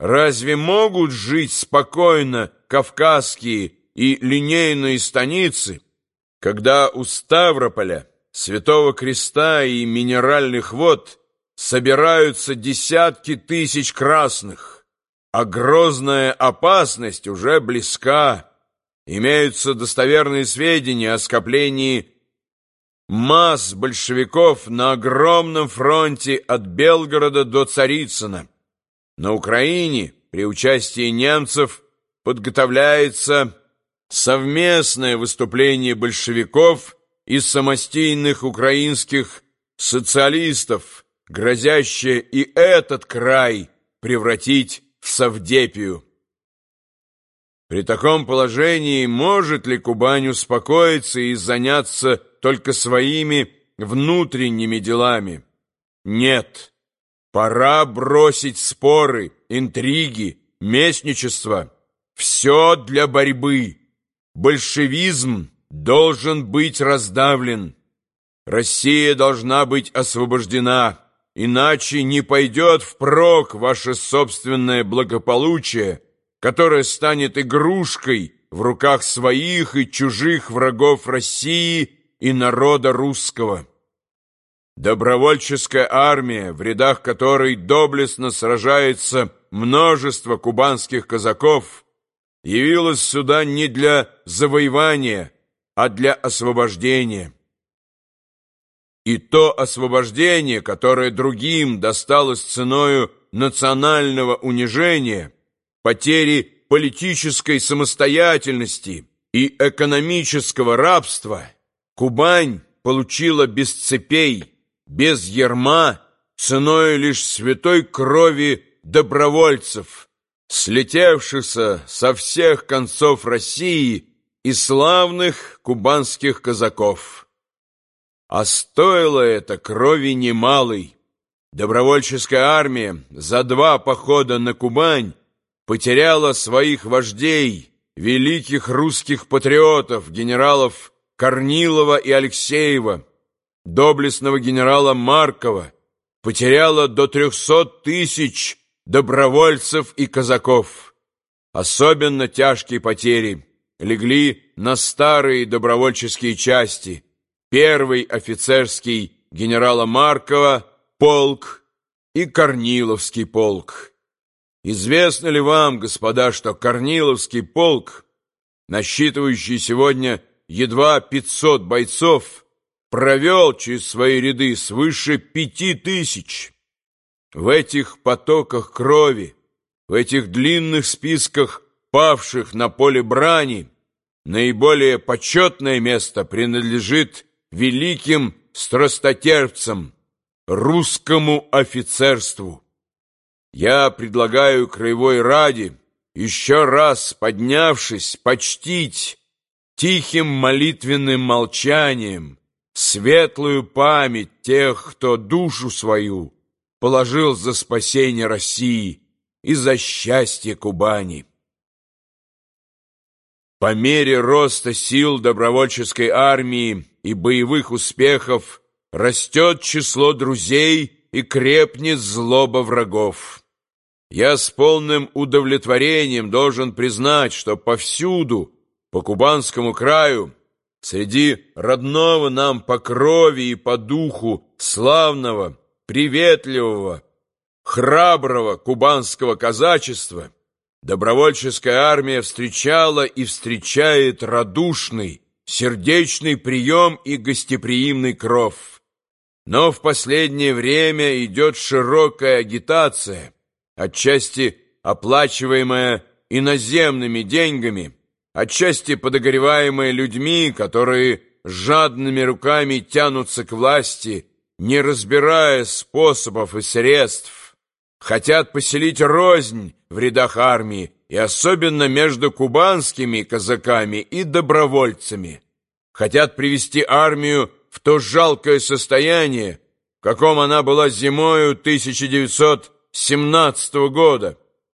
разве могут жить спокойно кавказские и линейные станицы, когда у Ставрополя, Святого Креста и Минеральных вод собираются десятки тысяч красных, а грозная опасность уже близка, имеются достоверные сведения о скоплении масс большевиков на огромном фронте от Белгорода до Царицына. На Украине при участии немцев подготовляется совместное выступление большевиков и самостийных украинских социалистов, грозящее и этот край превратить в Савдепию. При таком положении может ли Кубань успокоиться и заняться только своими внутренними делами? Нет. Пора бросить споры, интриги, местничество. Все для борьбы. Большевизм должен быть раздавлен. Россия должна быть освобождена, иначе не пойдет впрок ваше собственное благополучие, которая станет игрушкой в руках своих и чужих врагов России и народа русского. Добровольческая армия, в рядах которой доблестно сражается множество кубанских казаков, явилась сюда не для завоевания, а для освобождения. И то освобождение, которое другим досталось ценою национального унижения – потери политической самостоятельности и экономического рабства Кубань получила без цепей, без ерма, ценой лишь святой крови добровольцев, слетевшихся со всех концов России и славных кубанских казаков. А стоило это крови немалой. Добровольческая армия за два похода на Кубань потеряла своих вождей, великих русских патриотов, генералов Корнилова и Алексеева, доблестного генерала Маркова, потеряла до трехсот тысяч добровольцев и казаков. Особенно тяжкие потери легли на старые добровольческие части. Первый офицерский генерала Маркова полк и Корниловский полк. Известно ли вам, господа, что Корниловский полк, насчитывающий сегодня едва 500 бойцов, провел через свои ряды свыше пяти тысяч? В этих потоках крови, в этих длинных списках павших на поле брани, наиболее почетное место принадлежит великим страстотерпцам, русскому офицерству. Я предлагаю Краевой Раде, еще раз поднявшись, почтить тихим молитвенным молчанием светлую память тех, кто душу свою положил за спасение России и за счастье Кубани. По мере роста сил добровольческой армии и боевых успехов растет число друзей и крепнет злоба врагов. Я с полным удовлетворением должен признать, что повсюду, по Кубанскому краю, среди родного нам по крови и по духу славного, приветливого, храброго кубанского казачества, добровольческая армия встречала и встречает радушный, сердечный прием и гостеприимный кров. Но в последнее время идет широкая агитация – отчасти оплачиваемая иноземными деньгами, отчасти подогреваемая людьми, которые жадными руками тянутся к власти, не разбирая способов и средств, хотят поселить рознь в рядах армии и особенно между кубанскими казаками и добровольцами, хотят привести армию в то жалкое состояние, в каком она была зимою 1900 17 -го года,